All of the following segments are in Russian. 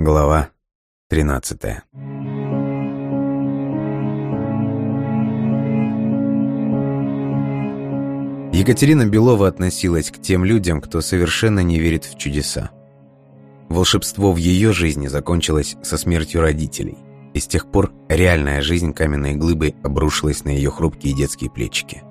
Глава 13 Екатерина Белова относилась к тем людям, кто совершенно не верит в чудеса. Волшебство в ее жизни закончилось со смертью родителей, и с тех пор реальная жизнь каменной глыбой обрушилась на ее хрупкие детские плечики.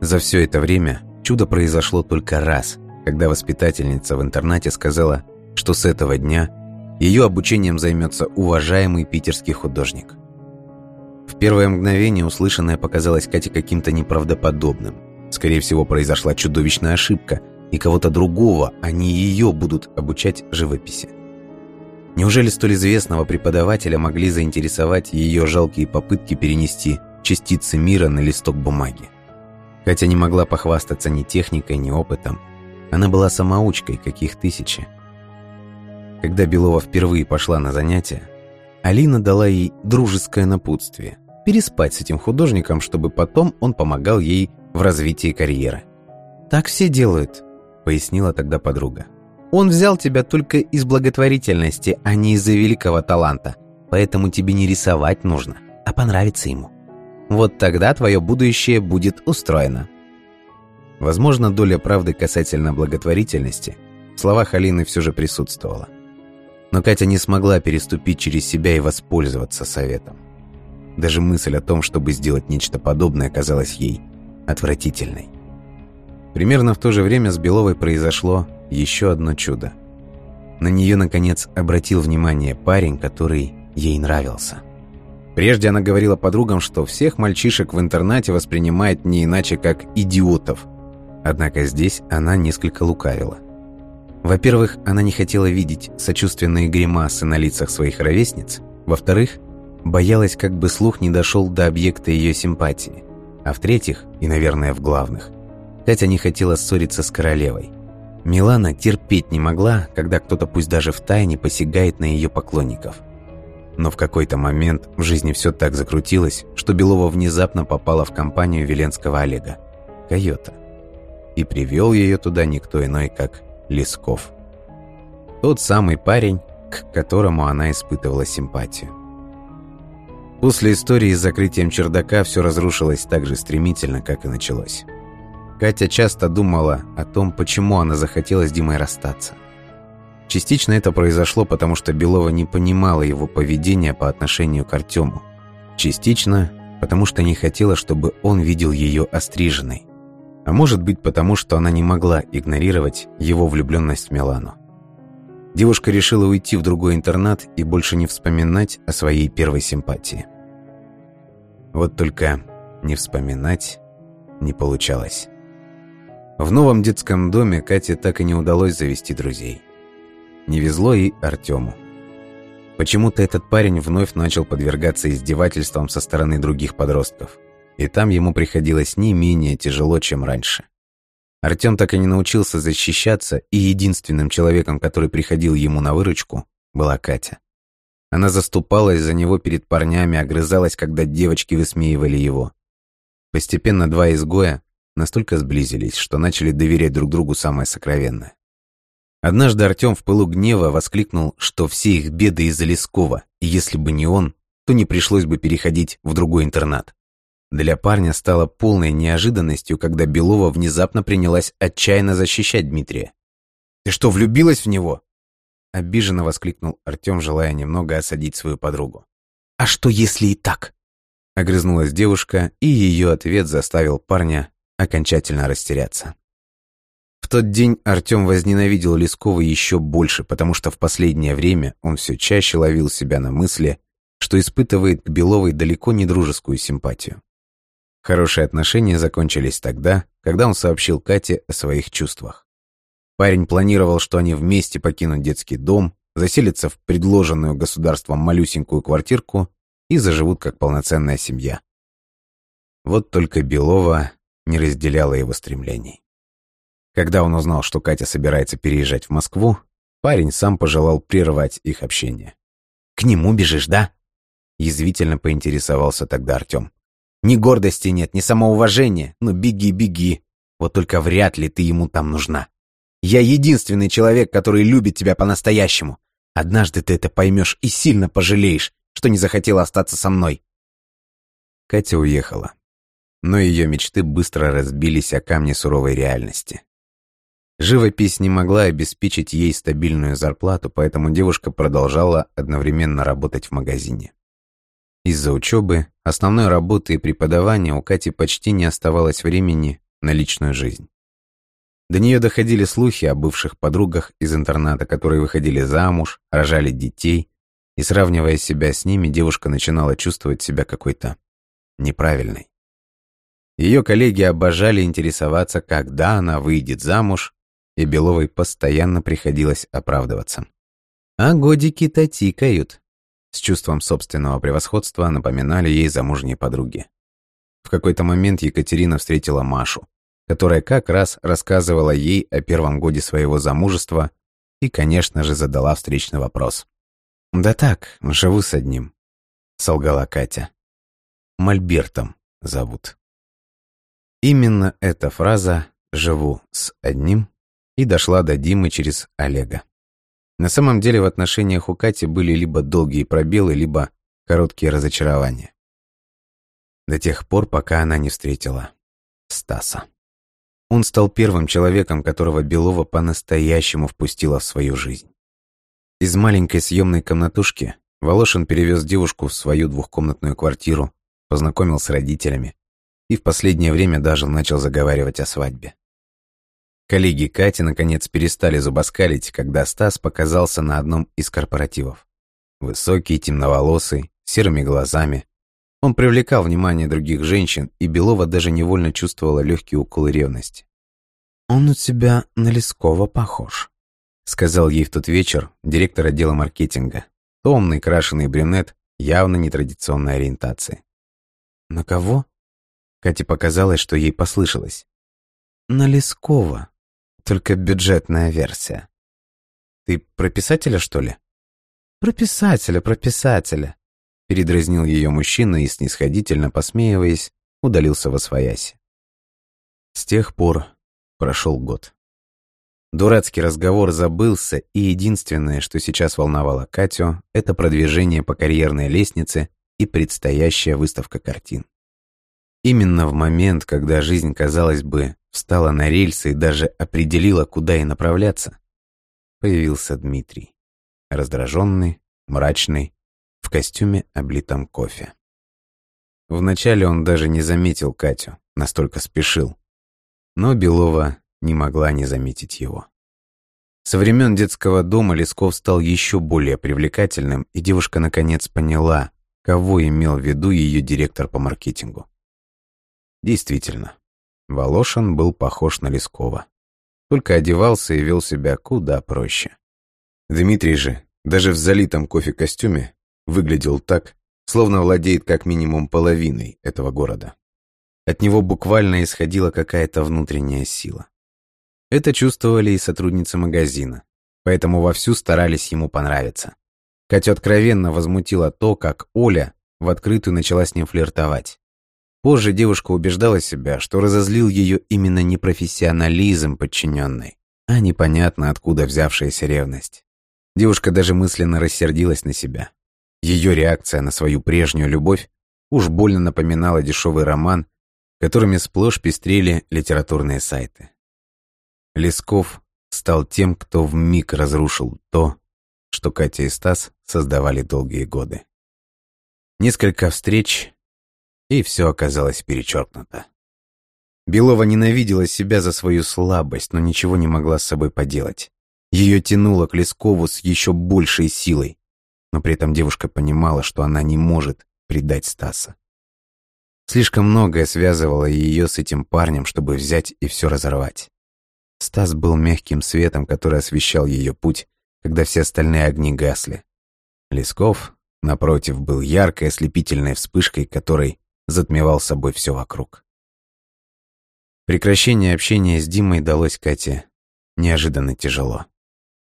За все это время чудо произошло только раз, когда воспитательница в интернате сказала, что с этого дня – ее обучением займется уважаемый питерский художник. В первое мгновение услышанное показалось Кате каким-то неправдоподобным. Скорее всего, произошла чудовищная ошибка, и кого-то другого, а не ее, будут обучать живописи. Неужели столь известного преподавателя могли заинтересовать ее жалкие попытки перенести частицы мира на листок бумаги? Катя не могла похвастаться ни техникой, ни опытом. Она была самоучкой, каких тысячи. Когда Белова впервые пошла на занятия, Алина дала ей дружеское напутствие – переспать с этим художником, чтобы потом он помогал ей в развитии карьеры. «Так все делают», – пояснила тогда подруга. «Он взял тебя только из благотворительности, а не из-за великого таланта, поэтому тебе не рисовать нужно, а понравиться ему. Вот тогда твое будущее будет устроено». Возможно, доля правды касательно благотворительности в словах Алины все же присутствовала. Но Катя не смогла переступить через себя и воспользоваться советом. Даже мысль о том, чтобы сделать нечто подобное, казалась ей отвратительной. Примерно в то же время с Беловой произошло еще одно чудо. На нее, наконец, обратил внимание парень, который ей нравился. Прежде она говорила подругам, что всех мальчишек в интернате воспринимает не иначе, как идиотов. Однако здесь она несколько лукавила. Во-первых, она не хотела видеть сочувственные гримасы на лицах своих ровесниц. Во-вторых, боялась, как бы слух не дошел до объекта ее симпатии. А в-третьих, и, наверное, в главных, Катя не хотела ссориться с королевой. Милана терпеть не могла, когда кто-то, пусть даже в тайне, посягает на ее поклонников. Но в какой-то момент в жизни все так закрутилось, что Белова внезапно попала в компанию Веленского Олега, Койота. И привел ее туда никто иной, как Лесков. Тот самый парень, к которому она испытывала симпатию. После истории с закрытием чердака все разрушилось так же стремительно, как и началось. Катя часто думала о том, почему она захотела с Димой расстаться. Частично это произошло, потому что Белова не понимала его поведения по отношению к Артему. Частично, потому что не хотела, чтобы он видел ее остриженной. А может быть потому, что она не могла игнорировать его влюбленность в Милану. Девушка решила уйти в другой интернат и больше не вспоминать о своей первой симпатии. Вот только не вспоминать не получалось. В новом детском доме Кате так и не удалось завести друзей. Не везло и Артему. Почему-то этот парень вновь начал подвергаться издевательствам со стороны других подростков – и там ему приходилось не менее тяжело, чем раньше. Артем так и не научился защищаться, и единственным человеком, который приходил ему на выручку, была Катя. Она заступалась за него перед парнями, огрызалась, когда девочки высмеивали его. Постепенно два изгоя настолько сблизились, что начали доверять друг другу самое сокровенное. Однажды Артем в пылу гнева воскликнул, что все их беды из-за Лескова, и если бы не он, то не пришлось бы переходить в другой интернат. Для парня стало полной неожиданностью, когда Белова внезапно принялась отчаянно защищать Дмитрия. «Ты что, влюбилась в него?» Обиженно воскликнул Артем, желая немного осадить свою подругу. «А что, если и так?» Огрызнулась девушка, и ее ответ заставил парня окончательно растеряться. В тот день Артем возненавидел Лескова еще больше, потому что в последнее время он все чаще ловил себя на мысли, что испытывает к Беловой далеко не дружескую симпатию. Хорошие отношения закончились тогда, когда он сообщил Кате о своих чувствах. Парень планировал, что они вместе покинут детский дом, заселятся в предложенную государством малюсенькую квартирку и заживут как полноценная семья. Вот только Белова не разделяла его стремлений. Когда он узнал, что Катя собирается переезжать в Москву, парень сам пожелал прервать их общение. «К нему бежишь, да?» Язвительно поинтересовался тогда Артем. Ни гордости нет, ни самоуважения. Ну беги, беги. Вот только вряд ли ты ему там нужна. Я единственный человек, который любит тебя по-настоящему. Однажды ты это поймешь и сильно пожалеешь, что не захотела остаться со мной. Катя уехала. Но ее мечты быстро разбились о камни суровой реальности. Живопись не могла обеспечить ей стабильную зарплату, поэтому девушка продолжала одновременно работать в магазине. Из-за учебы, основной работы и преподавания у Кати почти не оставалось времени на личную жизнь. До нее доходили слухи о бывших подругах из интерната, которые выходили замуж, рожали детей, и, сравнивая себя с ними, девушка начинала чувствовать себя какой-то неправильной. Ее коллеги обожали интересоваться, когда она выйдет замуж, и Беловой постоянно приходилось оправдываться. А годики-то тикают. С чувством собственного превосходства напоминали ей замужние подруги. В какой-то момент Екатерина встретила Машу, которая как раз рассказывала ей о первом годе своего замужества и, конечно же, задала встречный вопрос. «Да так, живу с одним», — солгала Катя. «Мольбертом зовут». Именно эта фраза «живу с одним» и дошла до Димы через Олега. На самом деле в отношениях у Кати были либо долгие пробелы, либо короткие разочарования. До тех пор, пока она не встретила Стаса. Он стал первым человеком, которого Белова по-настоящему впустила в свою жизнь. Из маленькой съемной комнатушки Волошин перевез девушку в свою двухкомнатную квартиру, познакомил с родителями и в последнее время даже начал заговаривать о свадьбе. Коллеги Кати наконец перестали зубоскалить, когда Стас показался на одном из корпоративов. Высокий, темноволосый, серыми глазами. Он привлекал внимание других женщин, и Белова даже невольно чувствовала легкие уколы ревности. «Он у тебя на Лескова похож», — сказал ей в тот вечер директор отдела маркетинга. Томный, крашеный брюнет, явно нетрадиционной ориентации. «На кого?» Кате показалось, что ей послышалось. «На Лескова», только бюджетная версия. Ты про писателя, что ли? Про писателя, про писателя. Передразнил ее мужчина и, снисходительно посмеиваясь, удалился во свояси. С тех пор прошел год. Дурацкий разговор забылся, и единственное, что сейчас волновало Катю, это продвижение по карьерной лестнице и предстоящая выставка картин. Именно в момент, когда жизнь, казалось бы, встала на рельсы и даже определила, куда ей направляться, появился Дмитрий. Раздраженный, мрачный, в костюме, облитом кофе. Вначале он даже не заметил Катю, настолько спешил. Но Белова не могла не заметить его. Со времен детского дома Лесков стал еще более привлекательным, и девушка наконец поняла, кого имел в виду ее директор по маркетингу. Действительно, Волошин был похож на Лескова. Только одевался и вел себя куда проще. Дмитрий же, даже в залитом кофе костюме, выглядел так, словно владеет как минимум половиной этого города. От него буквально исходила какая-то внутренняя сила. Это чувствовали и сотрудницы магазина, поэтому вовсю старались ему понравиться. Катя откровенно возмутила то, как Оля в открытую начала с ним флиртовать. Позже девушка убеждала себя, что разозлил ее именно непрофессионализм подчиненной, а непонятно откуда взявшаяся ревность. Девушка даже мысленно рассердилась на себя. Ее реакция на свою прежнюю любовь уж больно напоминала дешевый роман, которыми сплошь пестрели литературные сайты. Лесков стал тем, кто вмиг разрушил то, что Катя и Стас создавали долгие годы. Несколько встреч, и все оказалось перечеркнуто. Белова ненавидела себя за свою слабость, но ничего не могла с собой поделать. Ее тянуло к Лескову с еще большей силой, но при этом девушка понимала, что она не может предать Стаса. Слишком многое связывало ее с этим парнем, чтобы взять и все разорвать. Стас был мягким светом, который освещал ее путь, когда все остальные огни гасли. Лесков, напротив, был яркой ослепительной вспышкой, которой затмевал собой все вокруг. Прекращение общения с Димой далось Кате неожиданно тяжело.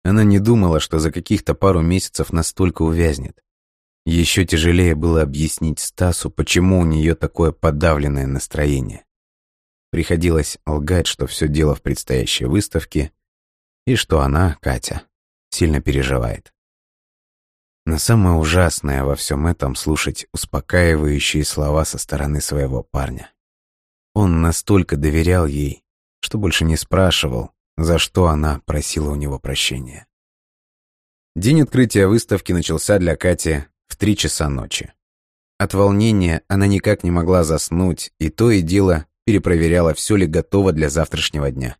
Она не думала, что за каких-то пару месяцев настолько увязнет. Еще тяжелее было объяснить Стасу, почему у нее такое подавленное настроение. Приходилось лгать, что все дело в предстоящей выставке, и что она, Катя, сильно переживает. Но самое ужасное во всем этом слушать успокаивающие слова со стороны своего парня. Он настолько доверял ей, что больше не спрашивал, за что она просила у него прощения. День открытия выставки начался для Кати в три часа ночи. От волнения она никак не могла заснуть, и то и дело перепроверяла, все ли готово для завтрашнего дня.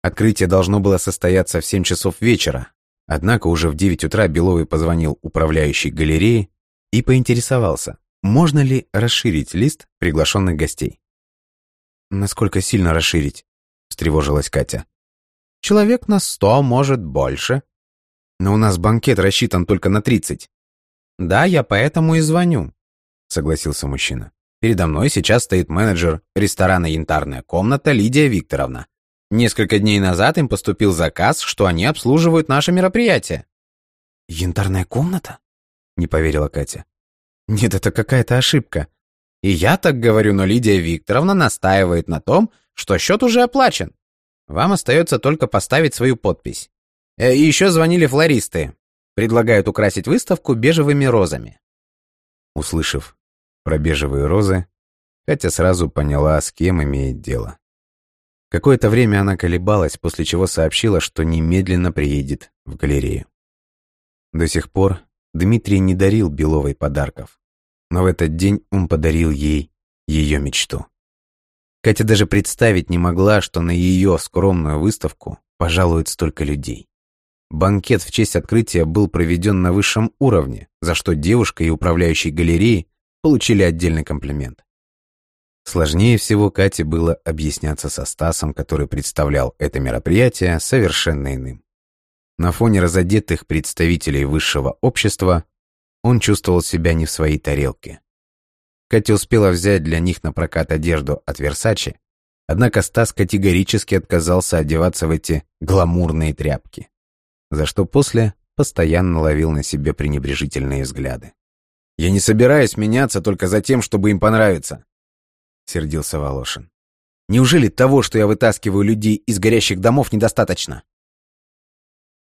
Открытие должно было состояться в 7 часов вечера, однако уже в 9 утра Беловый позвонил управляющей галереи и поинтересовался, можно ли расширить лист приглашенных гостей. «Насколько сильно расширить?» – встревожилась Катя. «Человек на сто, может, больше». «Но у нас банкет рассчитан только на тридцать». «Да, я поэтому и звоню», – согласился мужчина. «Передо мной сейчас стоит менеджер ресторана «Янтарная комната» Лидия Викторовна. Несколько дней назад им поступил заказ, что они обслуживают наше мероприятие. «Янтарная комната?» — не поверила Катя. «Нет, это какая-то ошибка. И я так говорю, но Лидия Викторовна настаивает на том, что счет уже оплачен. Вам остается только поставить свою подпись. Э, и еще звонили флористы. Предлагают украсить выставку бежевыми розами». Услышав про бежевые розы, Катя сразу поняла, с кем имеет дело. Какое-то время она колебалась, после чего сообщила, что немедленно приедет в галерею. До сих пор Дмитрий не дарил Беловой подарков, но в этот день он подарил ей ее мечту. Катя даже представить не могла, что на ее скромную выставку пожалует столько людей. Банкет в честь открытия был проведен на высшем уровне, за что девушка и управляющий галереей получили отдельный комплимент. Сложнее всего Кате было объясняться со Стасом, который представлял это мероприятие совершенно иным. На фоне разодетых представителей высшего общества он чувствовал себя не в своей тарелке. Катя успела взять для них на прокат одежду от Версачи, однако Стас категорически отказался одеваться в эти гламурные тряпки, за что после постоянно ловил на себе пренебрежительные взгляды. «Я не собираюсь меняться только за тем, чтобы им понравиться», сердился Волошин. Неужели того, что я вытаскиваю людей из горящих домов, недостаточно?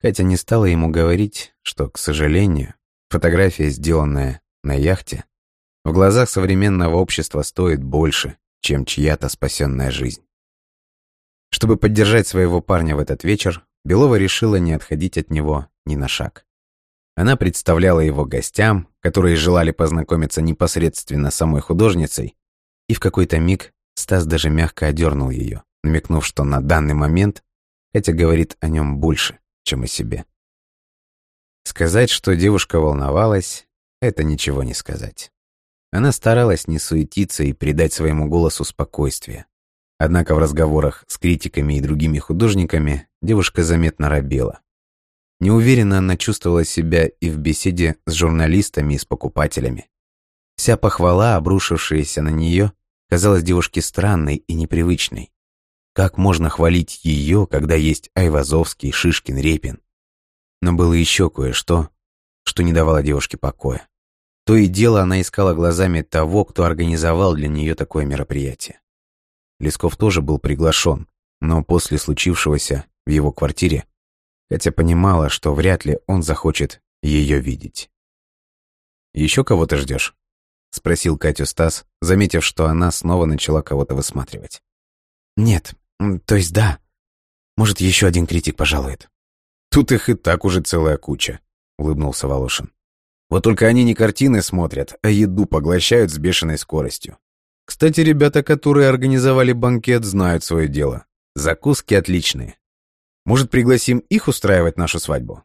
Катя не стала ему говорить, что, к сожалению, фотография, сделанная на яхте, в глазах современного общества стоит больше, чем чья-то спасенная жизнь. Чтобы поддержать своего парня в этот вечер, Белова решила не отходить от него ни на шаг. Она представляла его гостям, которые желали познакомиться непосредственно с самой художницей, и в какой-то миг Стас даже мягко одернул ее, намекнув, что на данный момент Катя говорит о нем больше, чем о себе. Сказать, что девушка волновалась, это ничего не сказать. Она старалась не суетиться и придать своему голосу спокойствие. Однако в разговорах с критиками и другими художниками девушка заметно робела. Неуверенно она чувствовала себя и в беседе с журналистами и с покупателями. Вся похвала, обрушившаяся на нее, казалась девушке странной и непривычной. Как можно хвалить ее, когда есть Айвазовский, Шишкин, Репин? Но было еще кое-что, что не давало девушке покоя. То и дело она искала глазами того, кто организовал для нее такое мероприятие. Лесков тоже был приглашен, но после случившегося в его квартире Катя понимала, что вряд ли он захочет ее видеть. «Еще кого-то ждешь?» — спросил Катю Стас, заметив, что она снова начала кого-то высматривать. «Нет, то есть да. Может, еще один критик пожалует». «Тут их и так уже целая куча», — улыбнулся Волошин. «Вот только они не картины смотрят, а еду поглощают с бешеной скоростью. Кстати, ребята, которые организовали банкет, знают свое дело. Закуски отличные. Может, пригласим их устраивать нашу свадьбу?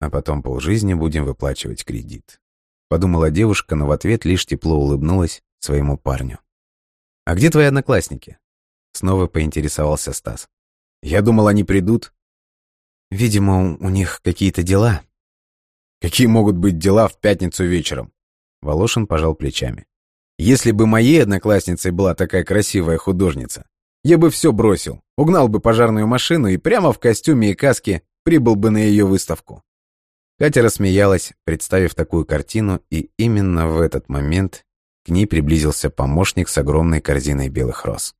А потом полжизни будем выплачивать кредит. Подумала девушка, но в ответ лишь тепло улыбнулась своему парню. «А где твои одноклассники?» Снова поинтересовался Стас. «Я думал, они придут». «Видимо, у них какие-то дела». «Какие могут быть дела в пятницу вечером?» Волошин пожал плечами. «Если бы моей одноклассницей была такая красивая художница, я бы все бросил, угнал бы пожарную машину и прямо в костюме и каске прибыл бы на ее выставку. Катя рассмеялась, представив такую картину, и именно в этот момент к ней приблизился помощник с огромной корзиной белых роз.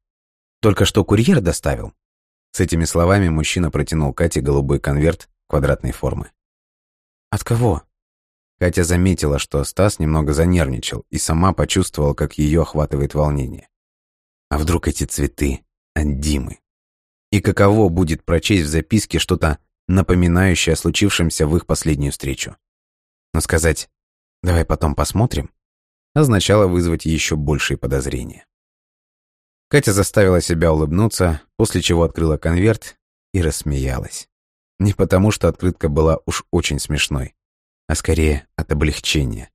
«Только что курьер доставил?» С этими словами мужчина протянул Кате голубой конверт квадратной формы. «От кого?» Катя заметила, что Стас немного занервничал и сама почувствовала, как ее охватывает волнение. А вдруг эти цветы от Димы? И каково будет прочесть в записке что-то напоминающее о случившемся в их последнюю встречу? Но сказать «давай потом посмотрим» означало вызвать еще большие подозрения. Катя заставила себя улыбнуться, после чего открыла конверт и рассмеялась. Не потому, что открытка была уж очень смешной, а скорее от облегчения.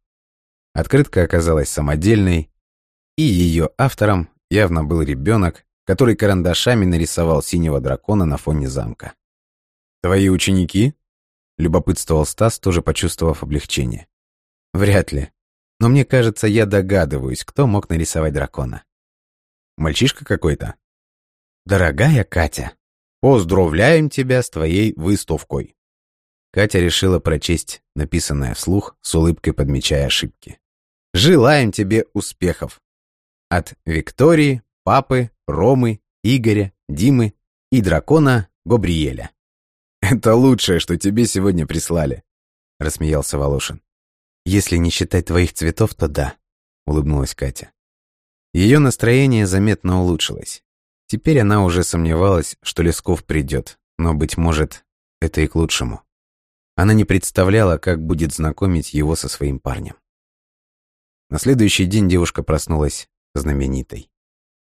Открытка оказалась самодельной, и ее автором явно был ребенок, который карандашами нарисовал синего дракона на фоне замка. «Твои ученики?» — любопытствовал Стас, тоже почувствовав облегчение. «Вряд ли. Но мне кажется, я догадываюсь, кто мог нарисовать дракона. Мальчишка какой-то?» «Дорогая Катя, поздравляем тебя с твоей выставкой!» Катя решила прочесть написанное вслух, с улыбкой подмечая ошибки. «Желаем тебе успехов! От Виктории, Папы, Ромы, Игоря, Димы и дракона Гобриеля». «Это лучшее, что тебе сегодня прислали», — рассмеялся Волошин. «Если не считать твоих цветов, то да», — улыбнулась Катя. Ее настроение заметно улучшилось. Теперь она уже сомневалась, что Лесков придет, но, быть может, это и к лучшему. Она не представляла, как будет знакомить его со своим парнем. На следующий день девушка проснулась знаменитой.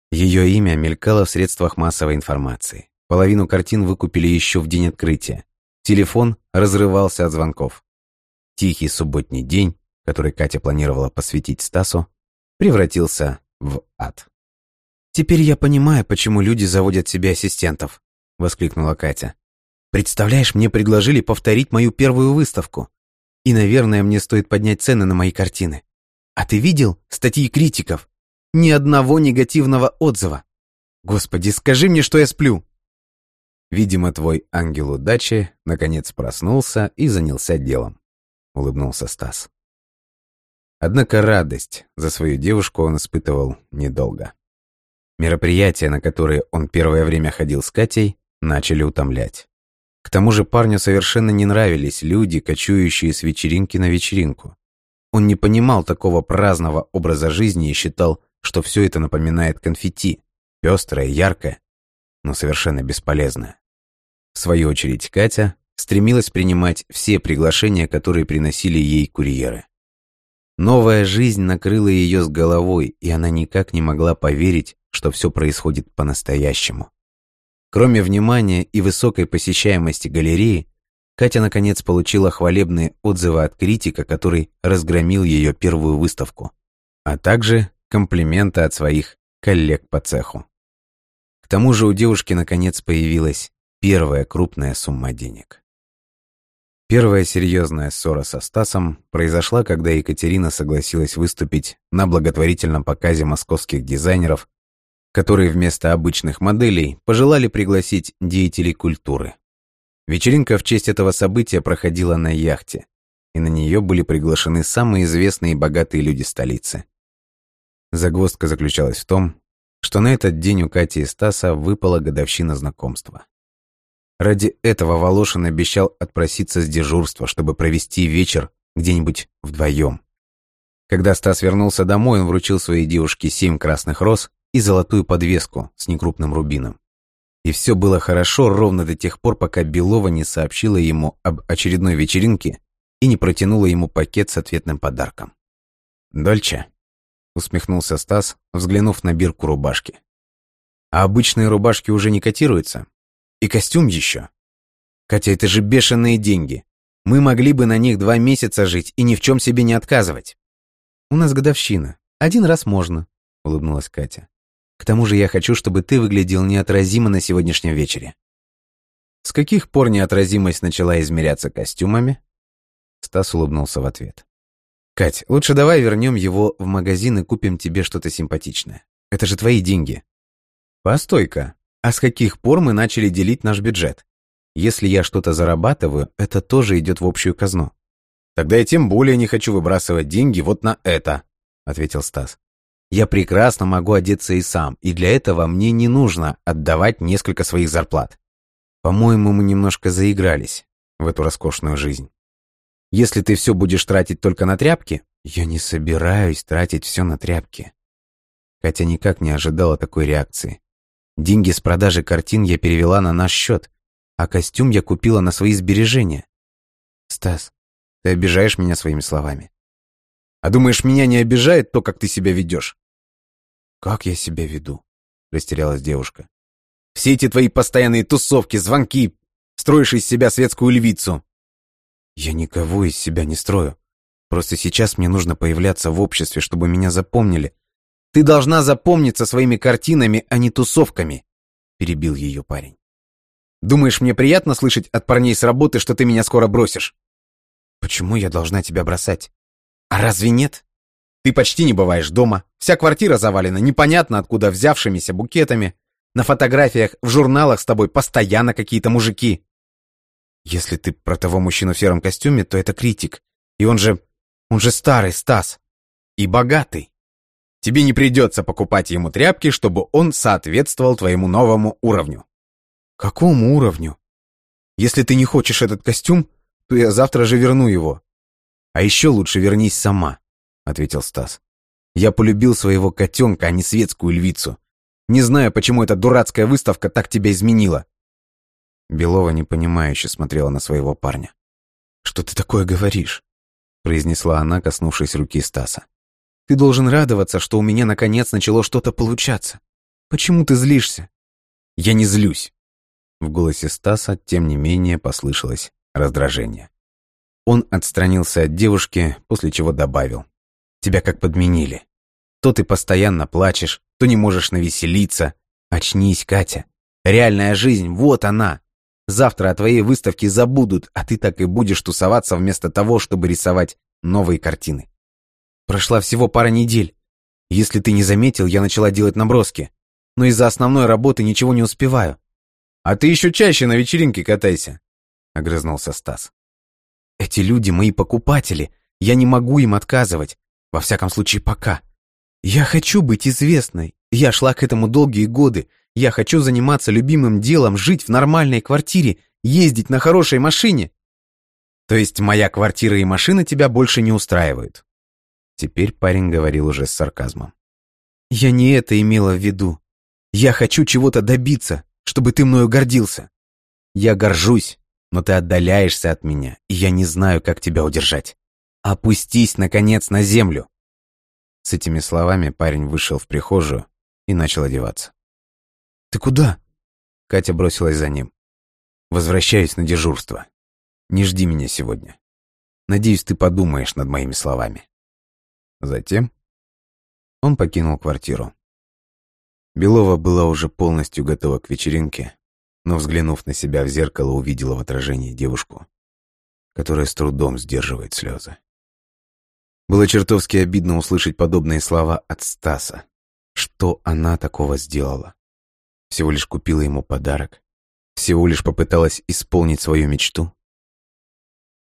Ее имя мелькало в средствах массовой информации. Половину картин выкупили еще в день открытия. Телефон разрывался от звонков. Тихий субботний день, который Катя планировала посвятить Стасу, превратился в ад. «Теперь я понимаю, почему люди заводят себе ассистентов», — воскликнула Катя. Представляешь, мне предложили повторить мою первую выставку. И, наверное, мне стоит поднять цены на мои картины. А ты видел статьи критиков? Ни одного негативного отзыва. Господи, скажи мне, что я сплю. Видимо, твой ангел удачи наконец проснулся и занялся делом, улыбнулся Стас. Однако радость за свою девушку он испытывал недолго. Мероприятия, на которые он первое время ходил с Катей, начали утомлять. К тому же парню совершенно не нравились люди, кочующие с вечеринки на вечеринку. Он не понимал такого праздного образа жизни и считал, что все это напоминает конфетти, пестрое, яркое, но совершенно бесполезное. В свою очередь Катя стремилась принимать все приглашения, которые приносили ей курьеры. Новая жизнь накрыла ее с головой, и она никак не могла поверить, что все происходит по-настоящему. Кроме внимания и высокой посещаемости галереи, Катя наконец получила хвалебные отзывы от критика, который разгромил ее первую выставку, а также комплименты от своих коллег по цеху. К тому же у девушки наконец появилась первая крупная сумма денег. Первая серьезная ссора со Стасом произошла, когда Екатерина согласилась выступить на благотворительном показе московских дизайнеров которые вместо обычных моделей пожелали пригласить деятелей культуры. Вечеринка в честь этого события проходила на яхте, и на нее были приглашены самые известные и богатые люди столицы. Загвоздка заключалась в том, что на этот день у Кати и Стаса выпала годовщина знакомства. Ради этого Волошин обещал отпроситься с дежурства, чтобы провести вечер где-нибудь вдвоем. Когда Стас вернулся домой, он вручил своей девушке семь красных роз и золотую подвеску с некрупным рубином. И все было хорошо ровно до тех пор, пока Белова не сообщила ему об очередной вечеринке и не протянула ему пакет с ответным подарком. «Дольче», — усмехнулся Стас, взглянув на бирку рубашки. «А обычные рубашки уже не котируются? И костюм еще? Катя, это же бешеные деньги. Мы могли бы на них два месяца жить и ни в чем себе не отказывать». «У нас годовщина. Один раз можно», — улыбнулась Катя. К тому же я хочу, чтобы ты выглядел неотразимо на сегодняшнем вечере». «С каких пор неотразимость начала измеряться костюмами?» Стас улыбнулся в ответ. «Кать, лучше давай вернем его в магазин и купим тебе что-то симпатичное. Это же твои деньги». «Постой-ка, а с каких пор мы начали делить наш бюджет? Если я что-то зарабатываю, это тоже идет в общую казну». «Тогда я тем более не хочу выбрасывать деньги вот на это», — ответил Стас. Я прекрасно могу одеться и сам, и для этого мне не нужно отдавать несколько своих зарплат. По-моему, мы немножко заигрались в эту роскошную жизнь. Если ты все будешь тратить только на тряпки, я не собираюсь тратить все на тряпки. Катя никак не ожидала такой реакции. Деньги с продажи картин я перевела на наш счет, а костюм я купила на свои сбережения. Стас, ты обижаешь меня своими словами. А думаешь, меня не обижает то, как ты себя ведешь? Как я себя веду? Растерялась девушка. Все эти твои постоянные тусовки, звонки, строишь из себя светскую львицу. Я никого из себя не строю. Просто сейчас мне нужно появляться в обществе, чтобы меня запомнили. Ты должна запомниться своими картинами, а не тусовками, перебил ее парень. Думаешь, мне приятно слышать от парней с работы, что ты меня скоро бросишь? Почему я должна тебя бросать? А разве нет? Ты почти не бываешь дома. Вся квартира завалена непонятно откуда взявшимися букетами. На фотографиях, в журналах с тобой постоянно какие-то мужики. Если ты про того мужчину в сером костюме, то это критик. И он же... он же старый, Стас. И богатый. Тебе не придется покупать ему тряпки, чтобы он соответствовал твоему новому уровню. Какому уровню? Если ты не хочешь этот костюм, то я завтра же верну его. А еще лучше вернись сама, ответил Стас. Я полюбил своего котенка, а не светскую львицу. Не знаю, почему эта дурацкая выставка так тебя изменила. Белова непонимающе смотрела на своего парня. «Что ты такое говоришь?» произнесла она, коснувшись руки Стаса. «Ты должен радоваться, что у меня наконец начало что-то получаться. Почему ты злишься?» «Я не злюсь!» В голосе Стаса, тем не менее, послышалось раздражение. Он отстранился от девушки, после чего добавил. «Тебя как подменили. То ты постоянно плачешь, то не можешь навеселиться. Очнись, Катя. Реальная жизнь, вот она. Завтра о твоей выставке забудут, а ты так и будешь тусоваться вместо того, чтобы рисовать новые картины. Прошла всего пара недель. Если ты не заметил, я начала делать наброски. Но из-за основной работы ничего не успеваю. А ты еще чаще на вечеринке катайся, — огрызнулся Стас. Эти люди мои покупатели. Я не могу им отказывать. Во всяком случае, пока. Я хочу быть известной. Я шла к этому долгие годы. Я хочу заниматься любимым делом, жить в нормальной квартире, ездить на хорошей машине. То есть моя квартира и машина тебя больше не устраивают? Теперь парень говорил уже с сарказмом. Я не это имела в виду. Я хочу чего-то добиться, чтобы ты мною гордился. Я горжусь, но ты отдаляешься от меня, и я не знаю, как тебя удержать. Опустись, наконец, на землю. С этими словами парень вышел в прихожую и начал одеваться. «Ты куда?» Катя бросилась за ним. «Возвращаюсь на дежурство. Не жди меня сегодня. Надеюсь, ты подумаешь над моими словами». Затем он покинул квартиру. Белова была уже полностью готова к вечеринке, но, взглянув на себя в зеркало, увидела в отражении девушку, которая с трудом сдерживает слезы. Было чертовски обидно услышать подобные слова от Стаса. Что она такого сделала? Всего лишь купила ему подарок? Всего лишь попыталась исполнить свою мечту?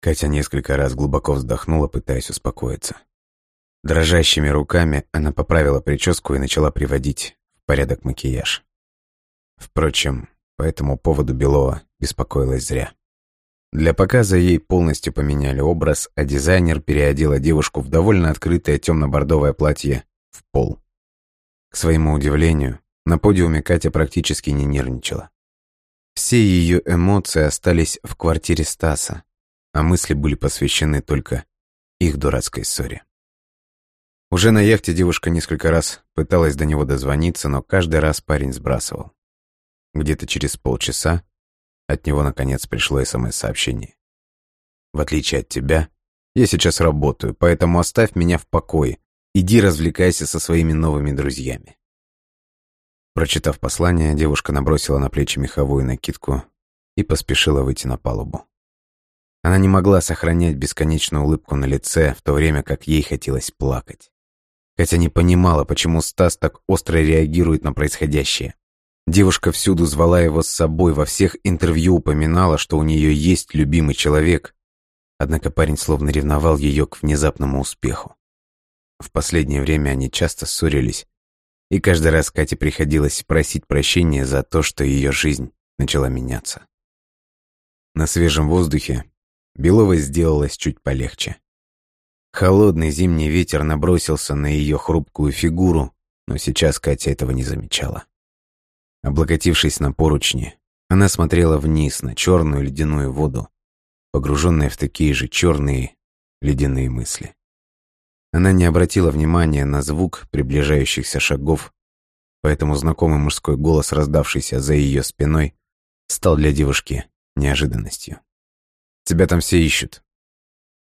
Катя несколько раз глубоко вздохнула, пытаясь успокоиться. Дрожащими руками она поправила прическу и начала приводить в порядок макияж. Впрочем, по этому поводу Белова беспокоилась зря. Для показа ей полностью поменяли образ, а дизайнер переодела девушку в довольно открытое темно-бордовое платье в пол. К своему удивлению, на подиуме Катя практически не нервничала. Все ее эмоции остались в квартире Стаса, а мысли были посвящены только их дурацкой ссоре. Уже на яхте девушка несколько раз пыталась до него дозвониться, но каждый раз парень сбрасывал. Где-то через полчаса от него наконец пришло СМС-сообщение. «В отличие от тебя, я сейчас работаю, поэтому оставь меня в покое. Иди развлекайся со своими новыми друзьями». Прочитав послание, девушка набросила на плечи меховую накидку и поспешила выйти на палубу. Она не могла сохранять бесконечную улыбку на лице, в то время как ей хотелось плакать. Хотя не понимала, почему Стас так остро реагирует на происходящее. Девушка всюду звала его с собой, во всех интервью упоминала, что у нее есть любимый человек. Однако парень словно ревновал ее к внезапному успеху. В последнее время они часто ссорились, и каждый раз Кате приходилось просить прощения за то, что ее жизнь начала меняться. На свежем воздухе Беловой сделалось чуть полегче. Холодный зимний ветер набросился на ее хрупкую фигуру, но сейчас Катя этого не замечала. Облокотившись на поручни, она смотрела вниз на черную ледяную воду, погруженная в такие же черные ледяные мысли. Она не обратила внимания на звук приближающихся шагов, поэтому знакомый мужской голос, раздавшийся за ее спиной, стал для девушки неожиданностью. «Тебя там все ищут».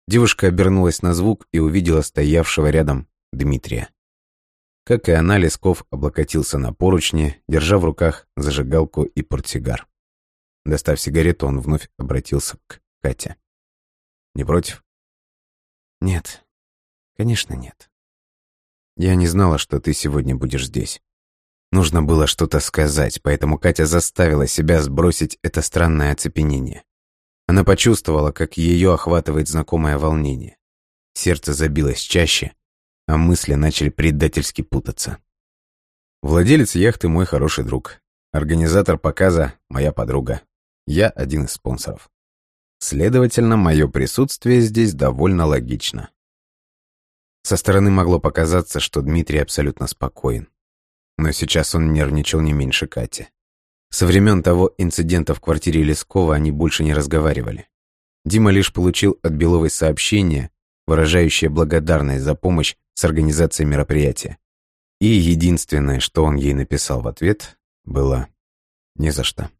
Девушка обернулась на звук и увидела стоявшего рядом Дмитрия. Как и она, Лесков облокотился на поручни, держа в руках зажигалку и портсигар. Достав сигарету, он вновь обратился к Кате. «Не против?» «Нет, конечно нет. Я не знала, что ты сегодня будешь здесь. Нужно было что-то сказать, поэтому Катя заставила себя сбросить это странное оцепенение. Она почувствовала, как ее охватывает знакомое волнение. Сердце забилось чаще, а мысли начали предательски путаться. Владелец яхты мой хороший друг. Организатор показа — моя подруга. Я один из спонсоров. Следовательно, мое присутствие здесь довольно логично. Со стороны могло показаться, что Дмитрий абсолютно спокоен. Но сейчас он нервничал не меньше Кати. Со времен того инцидента в квартире Лескова они больше не разговаривали. Дима лишь получил от Беловой сообщение, выражающее благодарность за помощь с организацией мероприятия. И единственное, что он ей написал в ответ, было «не за что».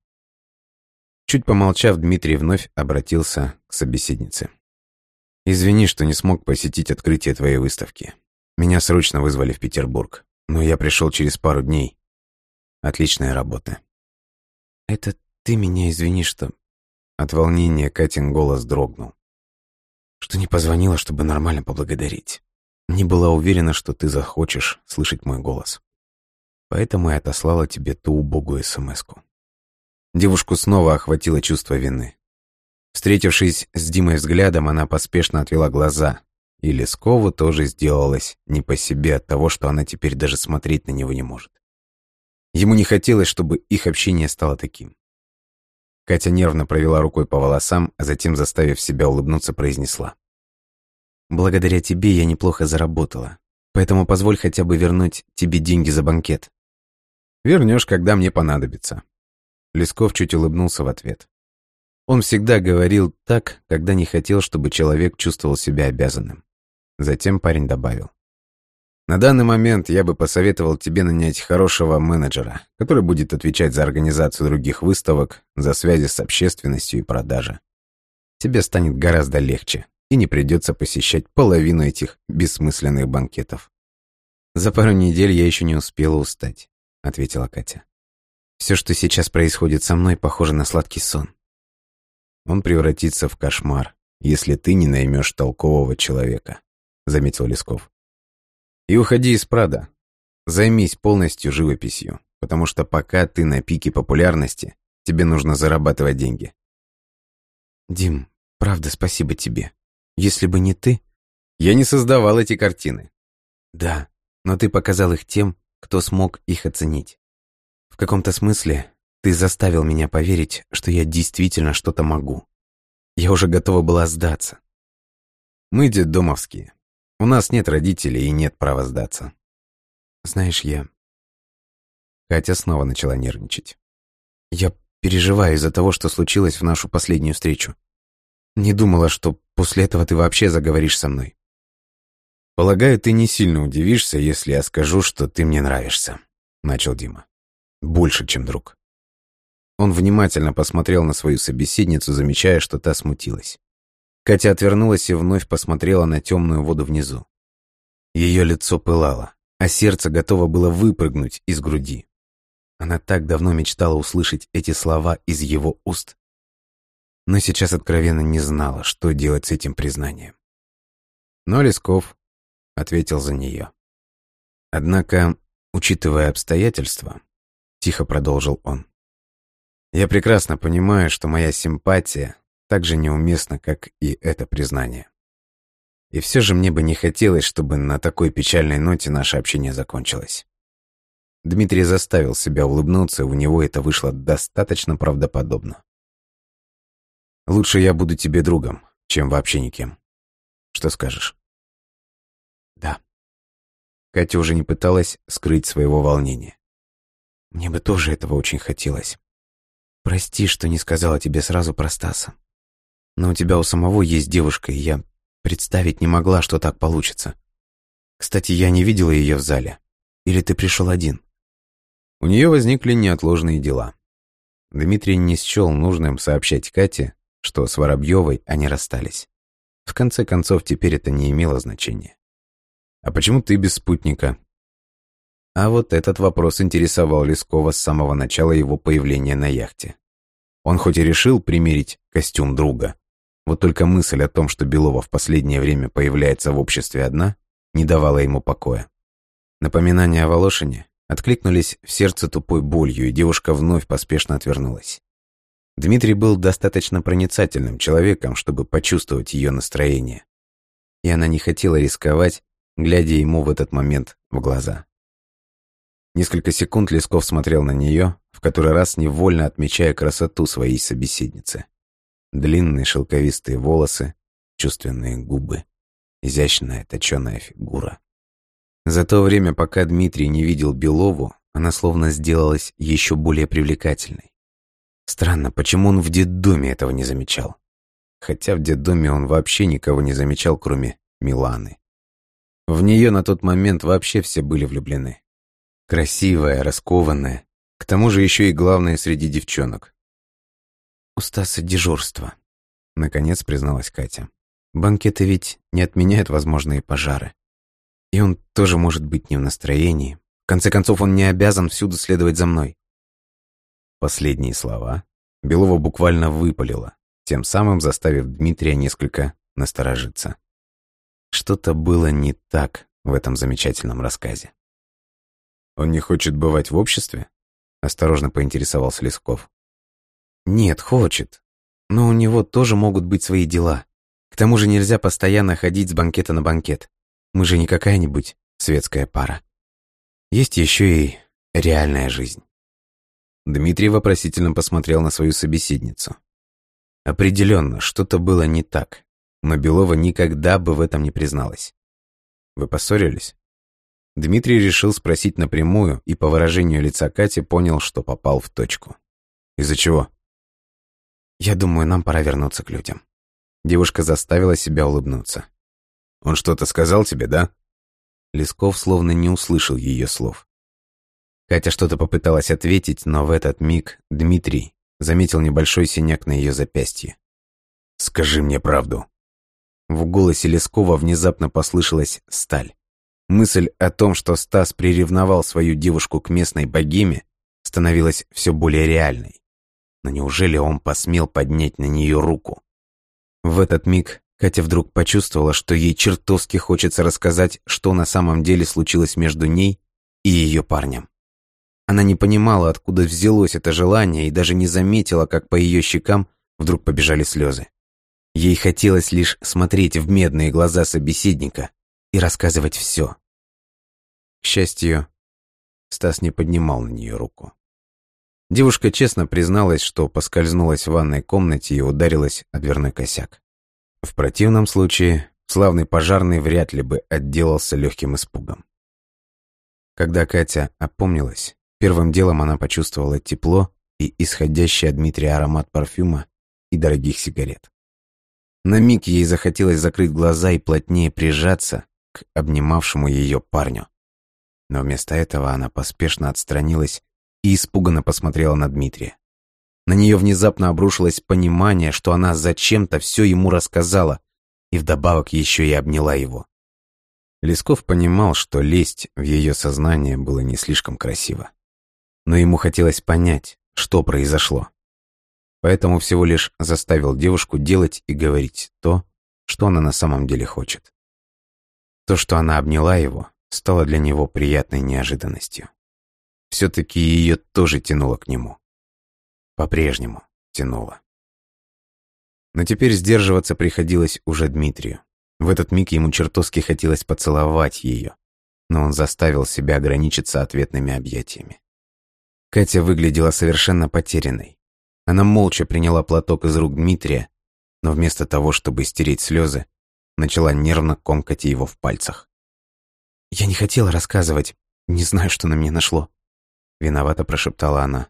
Чуть помолчав, Дмитрий вновь обратился к собеседнице. «Извини, что не смог посетить открытие твоей выставки. Меня срочно вызвали в Петербург, но я пришел через пару дней. Отличная работа». «Это ты меня извини, что...» От волнения Катин голос дрогнул. «Что не позвонила, чтобы нормально поблагодарить. Не была уверена, что ты захочешь слышать мой голос. Поэтому я отослала тебе ту убогую смс-ку. Девушку снова охватило чувство вины. Встретившись с Димой взглядом, она поспешно отвела глаза, и Лескову тоже сделалось не по себе от того, что она теперь даже смотреть на него не может. Ему не хотелось, чтобы их общение стало таким. Катя нервно провела рукой по волосам, а затем, заставив себя улыбнуться, произнесла. «Благодаря тебе я неплохо заработала, поэтому позволь хотя бы вернуть тебе деньги за банкет». «Вернешь, когда мне понадобится», Лесков чуть улыбнулся в ответ. Он всегда говорил так, когда не хотел, чтобы человек чувствовал себя обязанным. Затем парень добавил. На данный момент я бы посоветовал тебе нанять хорошего менеджера, который будет отвечать за организацию других выставок, за связи с общественностью и продажи. Тебе станет гораздо легче, и не придется посещать половину этих бессмысленных банкетов. «За пару недель я еще не успела устать», — ответила Катя. Все, что сейчас происходит со мной, похоже на сладкий сон. Он превратится в кошмар, если ты не наймешь толкового человека, заметил Лесков. И уходи из Прада. Займись полностью живописью, потому что пока ты на пике популярности, тебе нужно зарабатывать деньги. Дим, правда, спасибо тебе. Если бы не ты... Я не создавал эти картины. Да, но ты показал их тем, кто смог их оценить. В каком-то смысле ты заставил меня поверить, что я действительно что-то могу. Я уже готова была сдаться. Мы детдомовские. У нас нет родителей и нет права сдаться. Знаешь, я... Катя снова начала нервничать. Я переживаю из-за того, что случилось в нашу последнюю встречу. Не думала, что после этого ты вообще заговоришь со мной. Полагаю, ты не сильно удивишься, если я скажу, что ты мне нравишься, начал Дима. Больше, чем друг. Он внимательно посмотрел на свою собеседницу, замечая, что та смутилась. Катя отвернулась и вновь посмотрела на темную воду внизу. Ее лицо пылало, а сердце готово было выпрыгнуть из груди. Она так давно мечтала услышать эти слова из его уст, но сейчас откровенно не знала, что делать с этим признанием. Но Лесков ответил за нее. Однако, учитывая обстоятельства, тихо продолжил он. Я прекрасно понимаю, что моя симпатия так же неуместна, как и это признание. И все же мне бы не хотелось, чтобы на такой печальной ноте наше общение закончилось. Дмитрий заставил себя улыбнуться, у него это вышло достаточно правдоподобно. Лучше я буду тебе другом, чем вообще никем. Что скажешь? Да. Катя уже не пыталась скрыть своего волнения. Мне бы тоже этого очень хотелось. Прости, что не сказала тебе сразу про Стаса. Но у тебя у самого есть девушка, и я представить не могла, что так получится. Кстати, я не видела ее в зале. Или ты пришел один? У нее возникли неотложные дела. Дмитрий не счел нужным сообщать Кате, что с Воробьевой они расстались. В конце концов, теперь это не имело значения. «А почему ты без спутника?» А вот этот вопрос интересовал Лескова с самого начала его появления на яхте. Он хоть и решил примерить костюм друга, вот только мысль о том, что Белова в последнее время появляется в обществе одна, не давала ему покоя. Напоминания о Волошине откликнулись в сердце тупой болью, и девушка вновь поспешно отвернулась. Дмитрий был достаточно проницательным человеком, чтобы почувствовать ее настроение. И она не хотела рисковать, глядя ему в этот момент в глаза. Несколько секунд Лесков смотрел на нее, в который раз невольно отмечая красоту своей собеседницы. Длинные шелковистые волосы, чувственные губы, изящная точеная фигура. За то время, пока Дмитрий не видел Белову, она словно сделалась еще более привлекательной. Странно, почему он в детдоме этого не замечал? Хотя в детдоме он вообще никого не замечал, кроме Миланы. В нее на тот момент вообще все были влюблены. Красивая, раскованная, к тому же еще и главная среди девчонок. «У Стаса дежурство», — наконец призналась Катя. «Банкеты ведь не отменяют возможные пожары. И он тоже может быть не в настроении. В конце концов, он не обязан всюду следовать за мной. Последние слова Белова буквально выпалила, тем самым заставив Дмитрия несколько насторожиться. Что-то было не так в этом замечательном рассказе. «Он не хочет бывать в обществе?» — осторожно поинтересовался Лесков. «Нет, хочет. Но у него тоже могут быть свои дела. К тому же нельзя постоянно ходить с банкета на банкет. Мы же не какая-нибудь светская пара. Есть еще и реальная жизнь». Дмитрий вопросительно посмотрел на свою собеседницу. Определенно, что-то было не так, но Белова никогда бы в этом не призналась. «Вы поссорились?» Дмитрий решил спросить напрямую и по выражению лица Кати понял, что попал в точку. «Из-за чего?» «Я думаю, нам пора вернуться к людям». Девушка заставила себя улыбнуться. «Он что-то сказал тебе, да?» Лесков словно не услышал ее слов. Катя что-то попыталась ответить, но в этот миг Дмитрий заметил небольшой синяк на ее запястье. «Скажи мне правду». В голосе Лескова внезапно послышалась сталь. Мысль о том, что Стас приревновал свою девушку к местной богеме, становилась все более реальной. Но неужели он посмел поднять на нее руку? В этот миг Катя вдруг почувствовала, что ей чертовски хочется рассказать, что на самом деле случилось между ней и ее парнем. Она не понимала, откуда взялось это желание, и даже не заметила, как по ее щекам вдруг побежали слезы. Ей хотелось лишь смотреть в медные глаза собеседника и рассказывать все. К счастью, Стас не поднимал на нее руку. Девушка честно призналась, что поскользнулась в ванной комнате и ударилась о дверной косяк. В противном случае славный пожарный вряд ли бы отделался легким испугом. Когда Катя опомнилась, Первым делом она почувствовала тепло и исходящий от Дмитрия аромат парфюма и дорогих сигарет. На миг ей захотелось закрыть глаза и плотнее прижаться к обнимавшему ее парню. Но вместо этого она поспешно отстранилась и испуганно посмотрела на Дмитрия. На нее внезапно обрушилось понимание, что она зачем-то все ему рассказала, и вдобавок еще и обняла его. Лесков понимал, что лезть в ее сознание было не слишком красиво но ему хотелось понять, что произошло. Поэтому всего лишь заставил девушку делать и говорить то, что она на самом деле хочет. То, что она обняла его, стало для него приятной неожиданностью. Все-таки ее тоже тянуло к нему. По-прежнему тянуло. Но теперь сдерживаться приходилось уже Дмитрию. В этот миг ему чертовски хотелось поцеловать ее, но он заставил себя ограничиться ответными объятиями. Катя выглядела совершенно потерянной. Она молча приняла платок из рук Дмитрия но вместо того, чтобы стереть слезы, начала нервно комкать его в пальцах. «Я не хотела рассказывать, не знаю, что на мне нашло», — виновато прошептала она.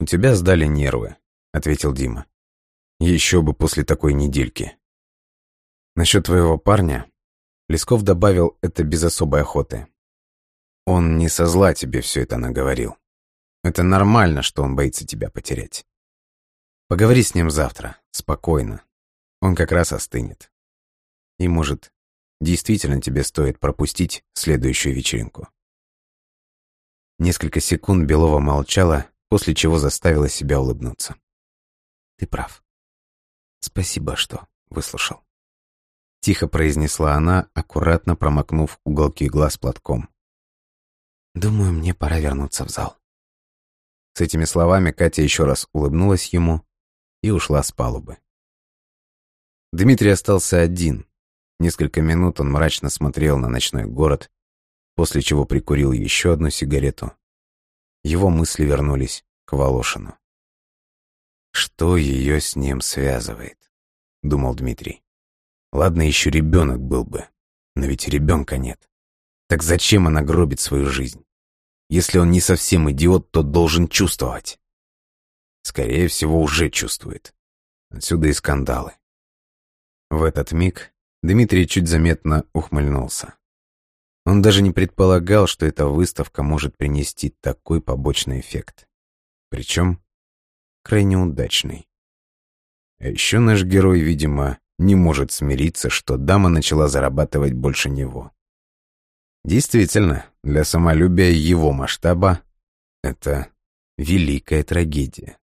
«У тебя сдали нервы», — ответил Дима. «Еще бы после такой недельки». Насчет твоего парня, Лесков добавил это без особой охоты. Он не со зла тебе все это наговорил. Это нормально, что он боится тебя потерять. Поговори с ним завтра, спокойно. Он как раз остынет. И, может, действительно тебе стоит пропустить следующую вечеринку. Несколько секунд Белова молчала, после чего заставила себя улыбнуться. «Ты прав. Спасибо, что выслушал». Тихо произнесла она, аккуратно промокнув уголки глаз платком. «Думаю, мне пора вернуться в зал». С этими словами Катя еще раз улыбнулась ему и ушла с палубы. Дмитрий остался один. Несколько минут он мрачно смотрел на ночной город, после чего прикурил еще одну сигарету. Его мысли вернулись к Волошину. «Что ее с ним связывает?» — думал Дмитрий. «Ладно, еще ребенок был бы, но ведь ребенка нет. Так зачем она гробит свою жизнь? Если он не совсем идиот, то должен чувствовать. Скорее всего, уже чувствует. Отсюда и скандалы. В этот миг Дмитрий чуть заметно ухмыльнулся. Он даже не предполагал, что эта выставка может принести такой побочный эффект. Причем крайне удачный. А еще наш герой, видимо, не может смириться, что дама начала зарабатывать больше него. Действительно, для самолюбия его масштаба это великая трагедия.